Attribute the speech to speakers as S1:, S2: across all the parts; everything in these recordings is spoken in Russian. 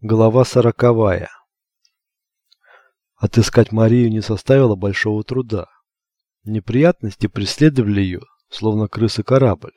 S1: Глава сороковая. Отыскать Марию не составило большого труда. Неприятности преследовали ее, словно крысы корабль.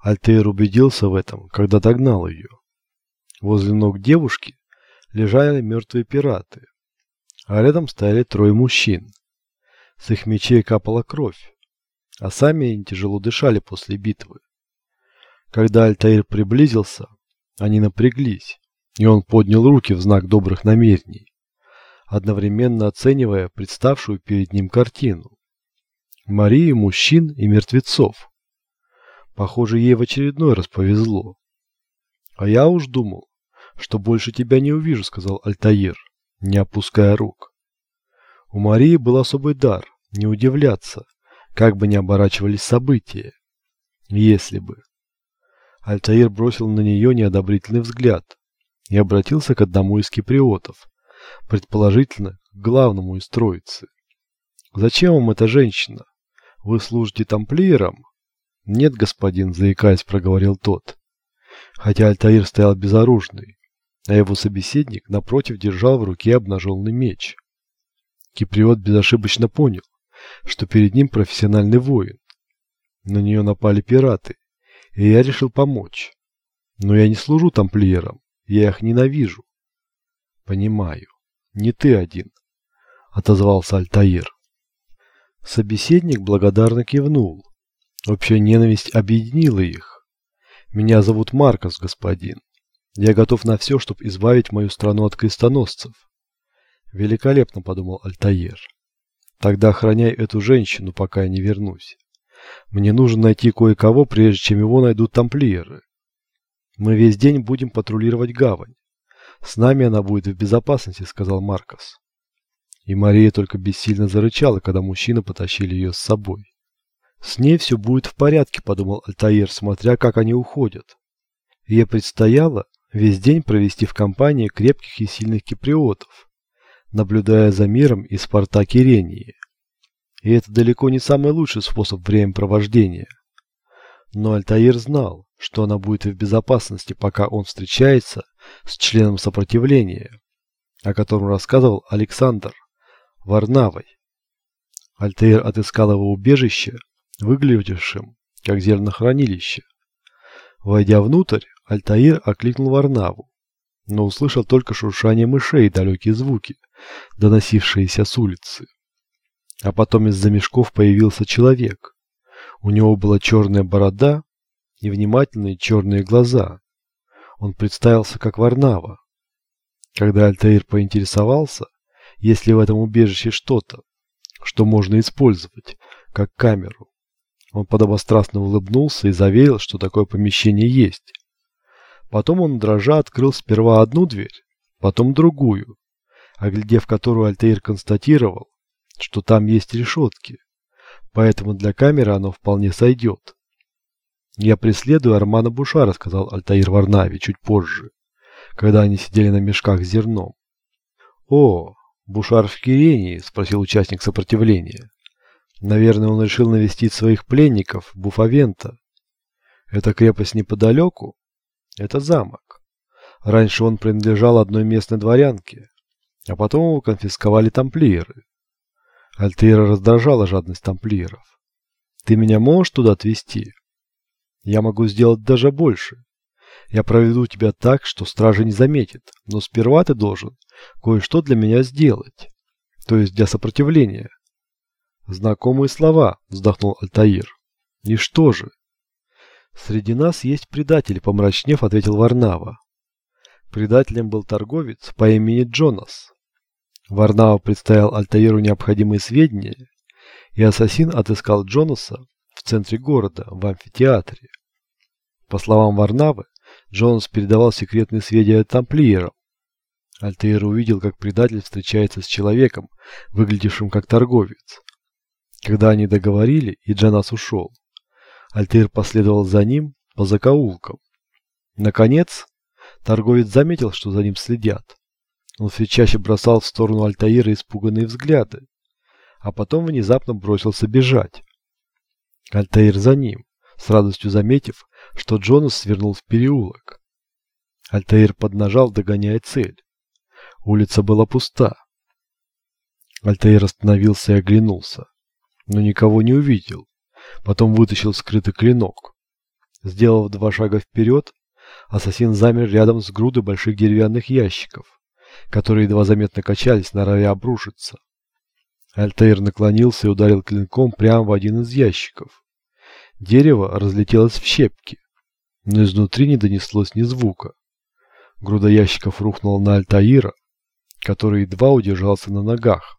S1: Альтеир убедился в этом, когда догнал ее. Возле ног девушки лежали мертвые пираты, а рядом стояли трое мужчин. С их мечей капала кровь, а сами они тяжело дышали после битвы. Когда Альтаир приблизился, они напряглись и он поднял руки в знак добрых намерений, одновременно оценивая представшую перед ним картину. Марии, мужчин и мертвецов. Похоже, ей в очередной раз повезло. А я уж думал, что больше тебя не увижу, сказал Альтаир, не опуская рук. У Марии был особый дар не удивляться, как бы ни оборачивались события. Если бы. Альтаир бросил на нее неодобрительный взгляд, и обратился к одному из киприотов, предположительно, к главному из троицы. «Зачем вам эта женщина? Вы служите тамплиерам?» «Нет, господин», — заикаясь, проговорил тот. Хотя Альтаир стоял безоружный, а его собеседник, напротив, держал в руке обнаженный меч. Киприот безошибочно понял, что перед ним профессиональный воин. На нее напали пираты, и я решил помочь. Но я не служу тамплиерам. Я их ненавижу. Понимаю. Не ты один, отозвался Альтаир. Собеседник благодарно кивнул. Общая ненависть объединила их. Меня зовут Маркос, господин. Я готов на все, чтобы избавить мою страну от крестоносцев. Великолепно, подумал Альтаир. Тогда охраняй эту женщину, пока я не вернусь. Мне нужно найти кое-кого, прежде чем его найдут тамплиеры. Мы весь день будем патрулировать гавань. С нами она будет в безопасности, сказал Маркос. И Мария только бессильно зарычала, когда мужчины потащили ее с собой. С ней все будет в порядке, подумал Альтаир, смотря как они уходят. Ей предстояло весь день провести в компании крепких и сильных киприотов, наблюдая за миром из порта Кирении. И это далеко не самый лучший способ времяпровождения. Но Альтаир знал, что она будет в безопасности, пока он встречается с членом сопротивления, о котором рассказывал Александр Варнавой. Альтаир отыскал его убежище, выглядевшим как зернохранилище. Войдя внутрь, Альтаир окликнул Варнаву, но услышал только шуршание мышей и далекие звуки, доносившиеся с улицы. А потом из-за мешков появился человек. У него была черная борода и внимательные черные глаза. Он представился как Варнава. Когда Альтаир поинтересовался, есть ли в этом убежище что-то, что можно использовать, как камеру, он подобострастно улыбнулся и заверил, что такое помещение есть. Потом он дрожа открыл сперва одну дверь, потом другую, оглядев которую Альтаир констатировал, что там есть решетки, поэтому для камеры оно вполне сойдет. «Я преследую Армана Бушара», — сказал Альтаир Варнави чуть позже, когда они сидели на мешках с зерном. «О, Бушар в Кирении?» — спросил участник сопротивления. «Наверное, он решил навестить своих пленников, Буфавента. Это крепость неподалеку? Это замок. Раньше он принадлежал одной местной дворянке, а потом его конфисковали тамплиеры. Альтаира раздражала жадность тамплиеров. Ты меня можешь туда отвезти?» Я могу сделать даже больше. Я проведу тебя так, что стража не заметит, но сперва ты должен кое-что для меня сделать, то есть для сопротивления. Знакомые слова, вздохнул Альтаир. И что же? Среди нас есть предатели, помрачнев, ответил Варнава. Предателем был торговец по имени Джонас. Варнава представил Альтаиру необходимые сведения, и ассасин отыскал Джонаса в центре города, в амфитеатре. По словам Варнавы, Джонс передавал секретные сведения тамплиерам. Альтаир увидел, как предатель встречается с человеком, выглядевшим как торговец. Когда они договорили, и Джонас ушел, Альтаир последовал за ним по закоулкам. Наконец, торговец заметил, что за ним следят. Он все чаще бросал в сторону Альтаира испуганные взгляды, а потом внезапно бросился бежать. Альтаир за ним, с радостью заметив, что Джонас свернул в переулок. Альтаир поднажал, догоняя цель. Улица была пуста. Альтаир остановился и оглянулся, но никого не увидел. Потом вытащил скрытый клинок. Сделав два шага вперед, ассасин замер рядом с грудой больших деревянных ящиков, которые едва заметно качались, норовя обрушиться. Альтаир наклонился и ударил клинком прямо в один из ящиков. Дерево разлетелось в щепки, но изнутри не донеслось ни звука. Груда ящиков рухнула на Альтаира, который едва удержался на ногах.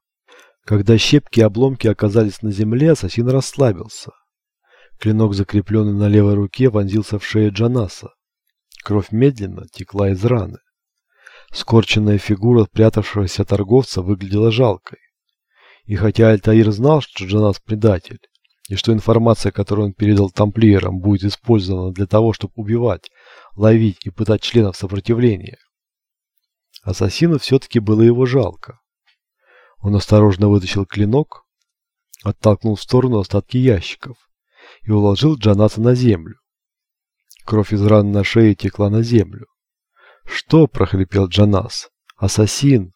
S1: Когда щепки и обломки оказались на земле, ассасин расслабился. Клинок, закрепленный на левой руке, вонзился в шею Джанаса. Кровь медленно текла из раны. Скорченная фигура прятавшегося торговца выглядела жалкой. И хотя Альтаир знал, что Джанас предатель, и что информация, которую он передал тамплиерам, будет использована для того, чтобы убивать, ловить и пытать членов сопротивления, ассасину все-таки было его жалко. Он осторожно вытащил клинок, оттолкнул в сторону остатки ящиков и уложил Джаната на землю. Кровь из раны на шее текла на землю. «Что?» – прохрипел Джанас. «Ассасин!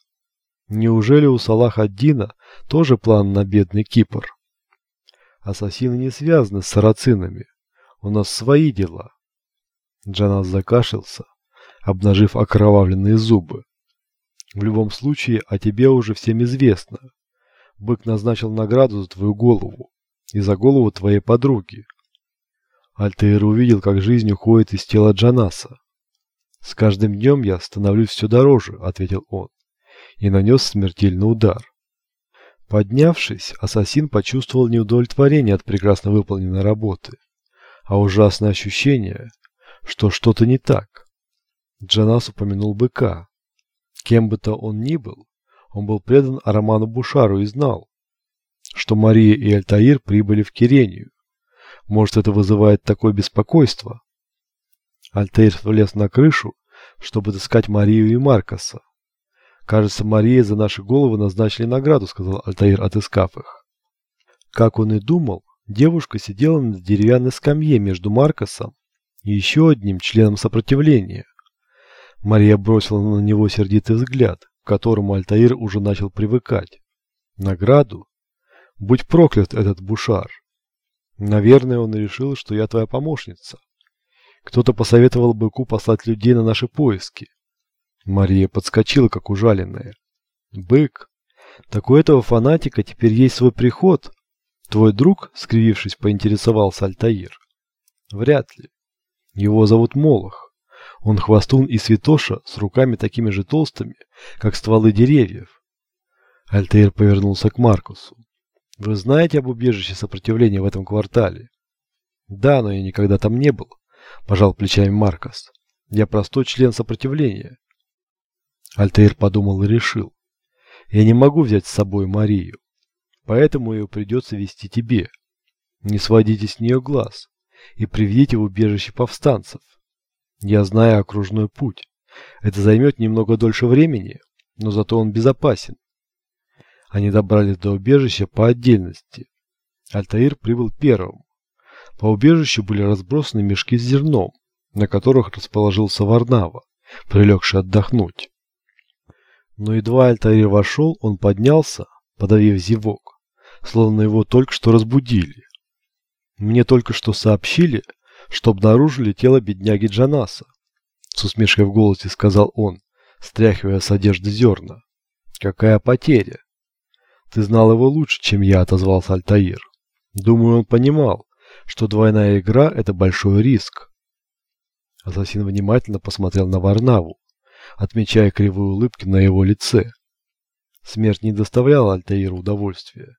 S1: Неужели у Салаха Дина тоже план на бедный Кипр?» «Ассасины не связаны с сарацинами. У нас свои дела». Джанас закашлялся, обнажив окровавленные зубы. «В любом случае, о тебе уже всем известно. Бык назначил награду за твою голову и за голову твоей подруги. Альтаир увидел, как жизнь уходит из тела Джанаса. «С каждым днем я становлюсь все дороже», — ответил он, и нанес смертельный удар. Поднявшись, ассасин почувствовал неудовлетворение от прекрасно выполненной работы, а ужасное ощущение, что что-то не так. Джанас упомянул быка. Кем бы то он ни был, он был предан Араману Бушару и знал, что Мария и Альтаир прибыли в Кирению. Может, это вызывает такое беспокойство? Альтаир влез на крышу, чтобы отыскать Марию и Маркоса. «Кажется, Мария за наши головы назначили награду», — сказал Альтаир, отыскав их. Как он и думал, девушка сидела на деревянной скамье между Маркосом и еще одним членом сопротивления. Мария бросила на него сердитый взгляд, к которому Альтаир уже начал привыкать. Награду? Будь проклят этот Бушар. Наверное, он решил, что я твоя помощница. Кто-то посоветовал быку послать людей на наши поиски. Мария подскочила, как ужаленная. Бык, так у этого фанатика теперь есть свой приход. Твой друг, скривившись, поинтересовался Альтаир. Вряд ли. Его зовут Молох. Он хвостун и святоша с руками такими же толстыми, как стволы деревьев. Альтаир повернулся к Маркусу. Вы знаете об убежище сопротивления в этом квартале? Да, но я никогда там не был, пожал плечами Маркос. Я простой член сопротивления. Альтаир подумал и решил. Я не могу взять с собой Марию, поэтому ее придется вести тебе. Не сводите с нее глаз и приведите в убежище повстанцев. Я знаю окружной путь. Это займет немного дольше времени, но зато он безопасен. Они добрались до убежища по отдельности. Альтаир прибыл первым. По убежищу были разбросаны мешки с зерном, на которых расположился Варнава, прилегший отдохнуть. Но едва Альтаир вошел, он поднялся, подавив зевок, словно его только что разбудили. Мне только что сообщили, что обнаружили тело бедняги Джанаса. С усмешкой в голосе сказал он, стряхивая с одежды зерна. Какая потеря! «Ты знал его лучше, чем я», — отозвался Альтаир. «Думаю, он понимал, что двойная игра — это большой риск». Ассасин внимательно посмотрел на Варнаву, отмечая кривые улыбки на его лице. Смерть не доставляла Альтаиру удовольствия.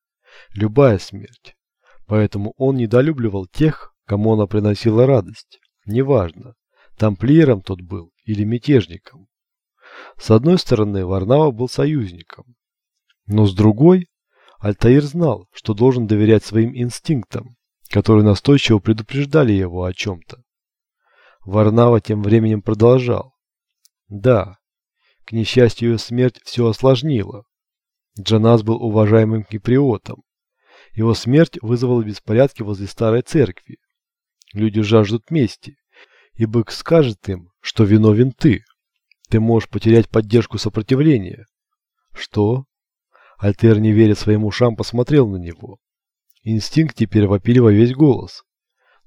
S1: Любая смерть. Поэтому он недолюбливал тех, кому она приносила радость. Неважно, тамплиером тот был или мятежником. С одной стороны, Варнава был союзником, но с другой, Альтаир знал, что должен доверять своим инстинктам, которые настойчиво предупреждали его о чем-то. Варнава тем временем продолжал. Да, к несчастью, ее смерть все осложнила. Джанас был уважаемым киприотом. Его смерть вызвала беспорядки возле старой церкви. Люди жаждут мести, и бык скажет им, что виновен ты. Ты можешь потерять поддержку сопротивления. Что? Альтер, не веря своим ушам, посмотрел на него. Инстинкт теперь вопили во весь голос.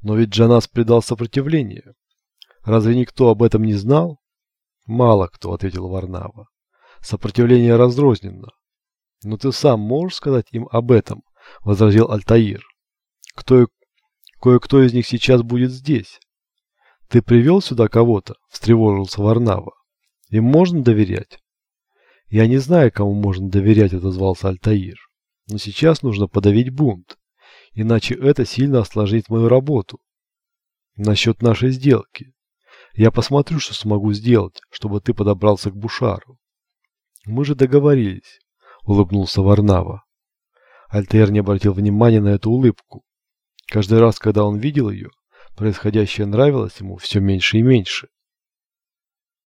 S1: Но ведь Джанас предал сопротивление. Разве никто об этом не знал? Мало кто, ответил Варнава. Сопротивление разрозненно. Но ты сам можешь сказать им об этом, возразил Альтаир. Кто кое-кто из них сейчас будет здесь. Ты привел сюда кого-то? встревожился Варнава. Им можно доверять? Я не знаю, кому можно доверять, отозвался Альтаир. Но сейчас нужно подавить бунт, иначе это сильно осложнит мою работу. Насчет нашей сделки. Я посмотрю, что смогу сделать, чтобы ты подобрался к Бушару. Мы же договорились, улыбнулся Варнава. Альтаир не обратил внимания на эту улыбку. Каждый раз, когда он видел ее, происходящее нравилось ему все меньше и меньше.